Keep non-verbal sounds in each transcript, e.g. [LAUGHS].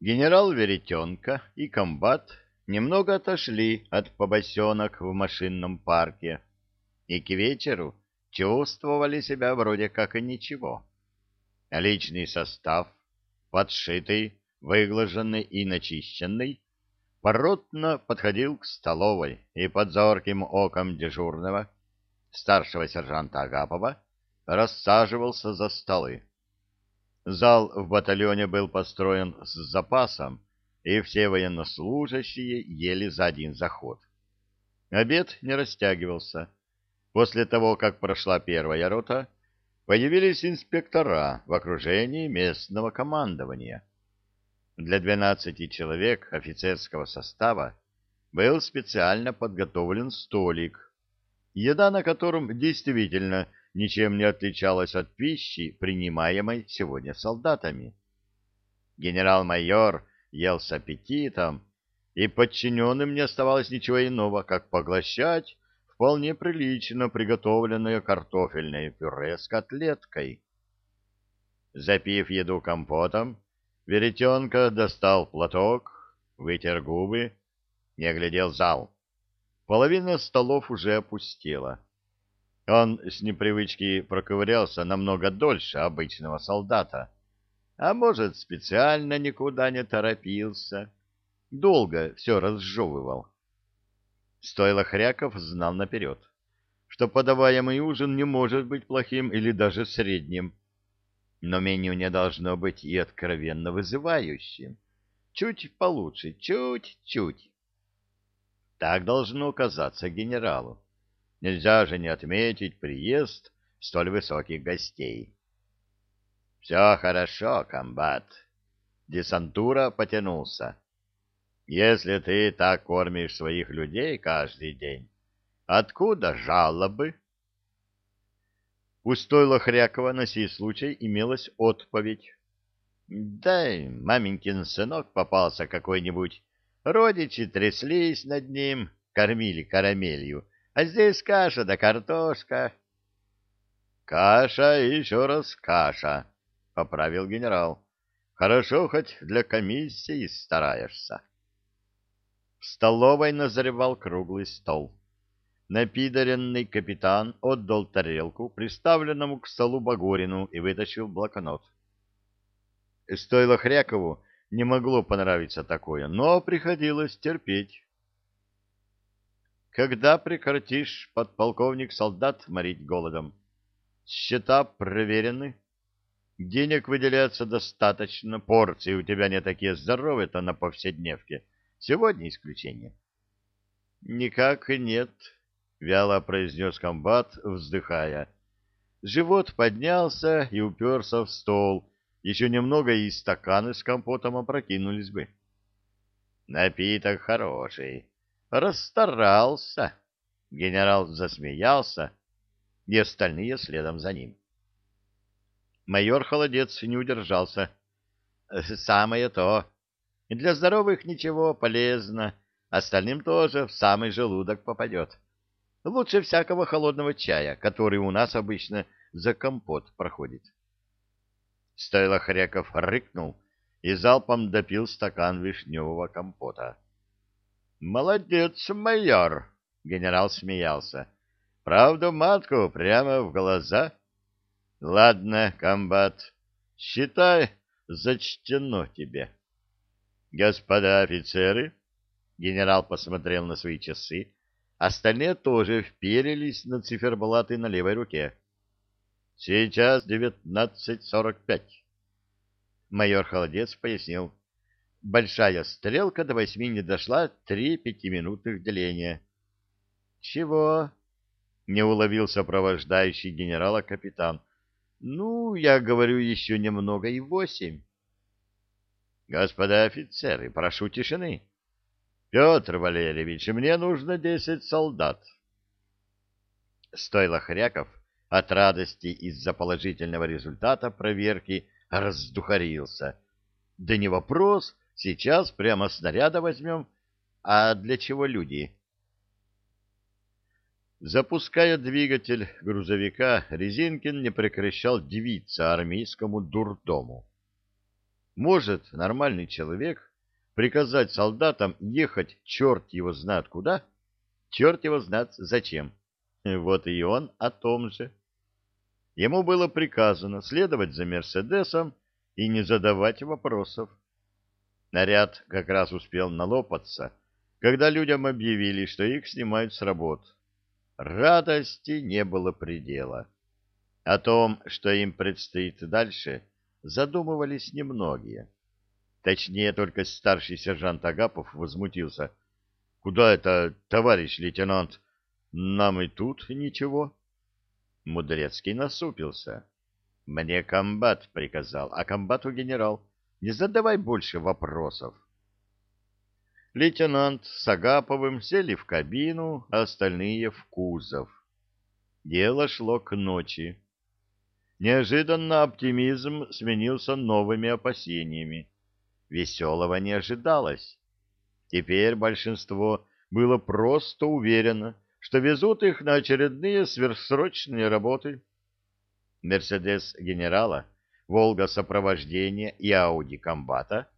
Генерал Веретенко и комбат немного отошли от побосенок в машинном парке и к вечеру чувствовали себя вроде как и ничего. Личный состав, подшитый, выглаженный и начищенный, поротно подходил к столовой и под зорким оком дежурного, старшего сержанта Агапова, рассаживался за столы. Зал в батальоне был построен с запасом, и все военнослужащие ели за один заход. Обед не растягивался. После того, как прошла первая рота, появились инспектора в окружении местного командования. Для 12 человек офицерского состава был специально подготовлен столик, еда на котором действительно ничем не отличалась от пищи, принимаемой сегодня солдатами. Генерал-майор ел с аппетитом, и подчиненным не оставалось ничего иного, как поглощать вполне прилично приготовленное картофельное пюре с котлеткой. Запив еду компотом, Веретенко достал платок, вытер губы, не оглядел зал. Половина столов уже опустела. Он с непривычки проковырялся намного дольше обычного солдата, а может, специально никуда не торопился. Долго все разжевывал. Стойло Хряков знал наперед, что подаваемый ужин не может быть плохим или даже средним, но меню не должно быть и откровенно вызывающим. Чуть получше, чуть-чуть. Так должно казаться генералу. Нельзя же не отметить приезд столь высоких гостей. — Все хорошо, комбат. Десантура потянулся. Если ты так кормишь своих людей каждый день, откуда жалобы? У стойла Хрякова на сей случай имелась отповедь. Да, маменькин сынок попался какой-нибудь. Родичи тряслись над ним, кормили карамелью, а здесь каша да картошка. — Каша еще раз каша, — поправил генерал. — Хорошо хоть для комиссии стараешься. В столовой назревал круглый стол. Напидоренный капитан отдал тарелку приставленному к столу Багорину и вытащил блокнот. Стоило Хрякову, не могло понравиться такое, но приходилось терпеть. Когда прекратишь, подполковник, солдат морить голодом? Счета проверены. Денег выделяется достаточно, порции у тебя не такие здоровые-то на повседневке. Сегодня исключение. Никак нет, вяло произнес комбат, вздыхая. Живот поднялся и уперся в стол. Еще немного и стаканы с компотом опрокинулись бы. Напиток хороший, Расстарался. Генерал засмеялся, и остальные следом за ним. Майор Холодец не удержался. Самое то. Для здоровых ничего полезно, остальным тоже в самый желудок попадет. Лучше всякого холодного чая, который у нас обычно за компот проходит. Стойло Хряков рыкнул и залпом допил стакан вишневого компота. Молодец, майор, генерал смеялся. Правда, матку прямо в глаза. Ладно, комбат, считай, зачтено тебе. Господа офицеры, генерал посмотрел на свои часы, остальные тоже вперились на циферблаты на левой руке. Сейчас девятнадцать сорок пять. Майор Холодец пояснил большая стрелка до восьми не дошла три пятиминутных деления. — Чего? — не уловил сопровождающий генерала капитан. — Ну, я говорю, еще немного и восемь. — Господа офицеры, прошу тишины. — Петр Валерьевич, мне нужно десять солдат. Стойло Хряков от радости из-за положительного результата проверки раздухарился. Да не вопрос, Сейчас прямо снаряда возьмем. А для чего люди? Запуская двигатель грузовика, Резинкин не прекращал дивиться армейскому дурдому. Может нормальный человек приказать солдатам ехать черт его знает куда, черт его знает зачем. Вот и он о том же. Ему было приказано следовать за Мерседесом и не задавать вопросов. Наряд как раз успел налопаться, когда людям объявили, что их снимают с работ. Радости не было предела. О том, что им предстоит дальше, задумывались немногие. Точнее, только старший сержант Агапов возмутился. — Куда это, товарищ лейтенант? Нам и тут ничего. Мудрецкий насупился. — Мне комбат приказал, а комбату генерал. Не задавай больше вопросов. Лейтенант с Агаповым сели в кабину, а остальные в кузов. Дело шло к ночи. Неожиданно оптимизм сменился новыми опасениями. Веселого не ожидалось. Теперь большинство было просто уверено, что везут их на очередные сверхсрочные работы. Мерседес генерала, Волга сопровождения и Ауди комбата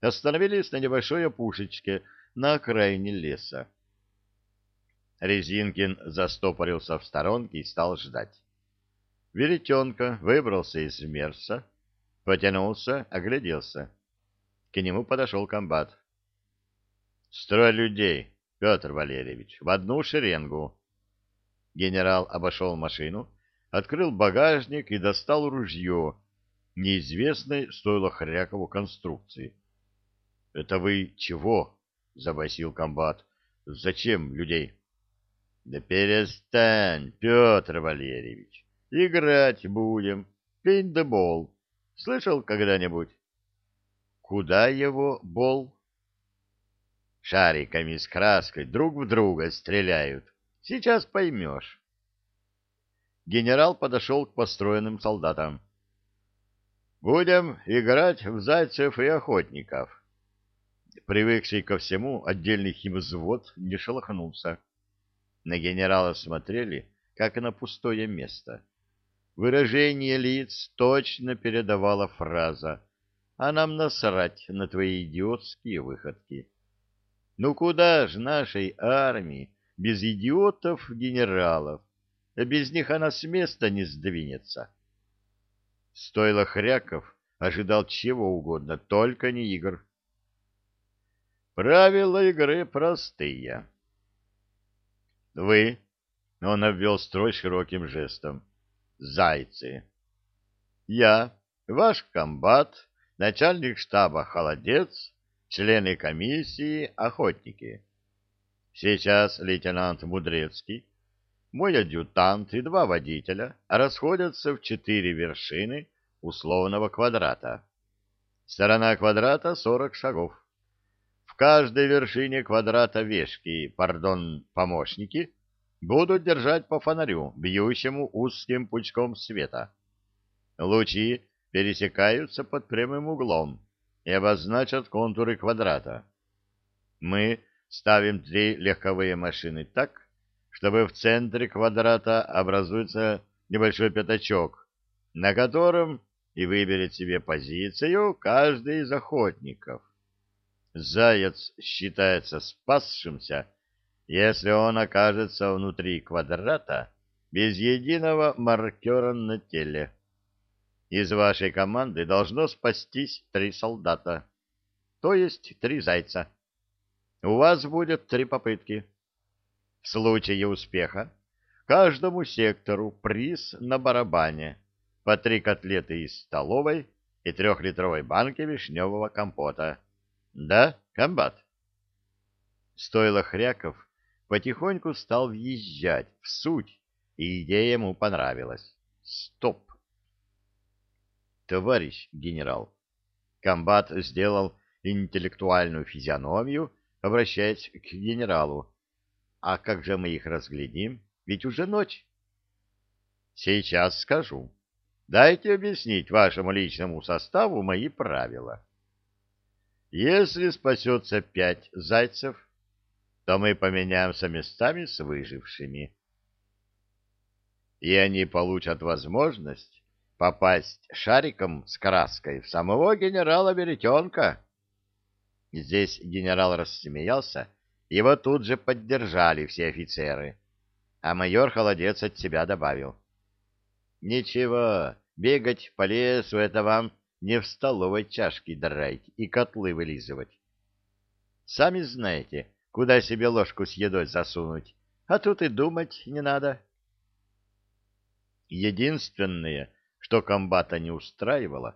остановились на небольшой опушечке на окраине леса. Резинкин застопорился в сторонке и стал ждать. Веретенка выбрался из мерса, потянулся, огляделся. К нему подошел комбат. — Строй людей, Петр Валерьевич, в одну шеренгу. Генерал обошел машину, открыл багажник и достал ружье неизвестной стоило Хрякову конструкции. — Это вы чего? — забасил комбат. — Зачем людей? — Да перестань, Петр Валерьевич. Играть будем. Пейнтбол. Слышал когда-нибудь? Куда его бол? Шариками с краской друг в друга стреляют. Сейчас поймешь. Генерал подошел к построенным солдатам. Будем играть в зайцев и охотников. Привыкший ко всему, отдельный химвзвод не шелохнулся. На генерала смотрели, как на пустое место. Выражение лиц точно передавала фраза «А нам насрать на твои идиотские выходки». Ну куда ж нашей армии без идиотов-генералов? Без них она с места не сдвинется. Стойло Хряков ожидал чего угодно, только не игр. Правила игры простые. Вы, он обвел строй широким жестом, зайцы. Я, ваш комбат, начальник штаба Холодец, члены комиссии, охотники. Сейчас лейтенант Мудрецкий, мой адъютант и два водителя расходятся в четыре вершины условного квадрата. Сторона квадрата — сорок шагов. В каждой вершине квадрата вешки, пардон, помощники — будут держать по фонарю, бьющему узким пучком света. Лучи пересекаются под прямым углом и обозначат контуры квадрата. Мы ставим три легковые машины так, чтобы в центре квадрата образуется небольшой пятачок, на котором и выберет себе позицию каждый из охотников. Заяц считается спасшимся, если он окажется внутри квадрата без единого маркера на теле. Из вашей команды должно спастись три солдата, то есть три зайца. У вас будет три попытки. В случае успеха каждому сектору приз на барабане, по три котлеты из столовой и трехлитровой банки вишневого компота. Да, комбат? Стоило Хряков потихоньку стал въезжать в суть, и идея ему понравилась. Стоп! Товарищ генерал, комбат сделал интеллектуальную физиономию, обращаясь к генералу. А как же мы их разглядим? Ведь уже ночь. Сейчас скажу. Дайте объяснить вашему личному составу мои правила. Если спасется пять зайцев, то мы поменяемся местами с выжившими. И они получат возможность попасть шариком с краской в самого генерала Веретенка. Здесь генерал рассмеялся, его тут же поддержали все офицеры, а майор Холодец от себя добавил. «Ничего, бегать по лесу — это вам не в столовой чашки драть и котлы вылизывать. Сами знаете, куда себе ложку с едой засунуть, а тут и думать не надо». Единственное, что комбата не устраивало,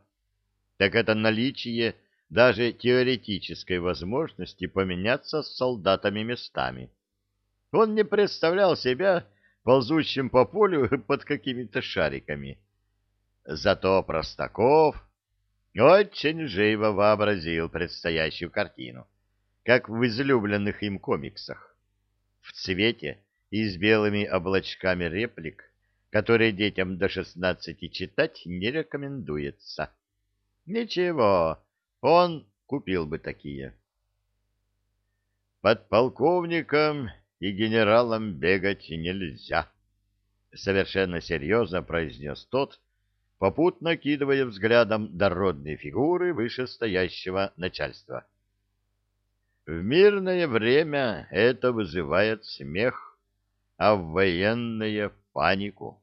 так это наличие даже теоретической возможности поменяться с солдатами местами. Он не представлял себя ползущим по полю [LAUGHS] под какими-то шариками. Зато Простаков очень живо вообразил предстоящую картину, как в излюбленных им комиксах. В цвете и с белыми облачками реплик которые детям до шестнадцати читать не рекомендуется. Ничего, он купил бы такие. Подполковникам и генералам бегать нельзя, совершенно серьезно произнес тот, попутно кидывая взглядом дородные фигуры вышестоящего начальства. В мирное время это вызывает смех, а в военное — панику.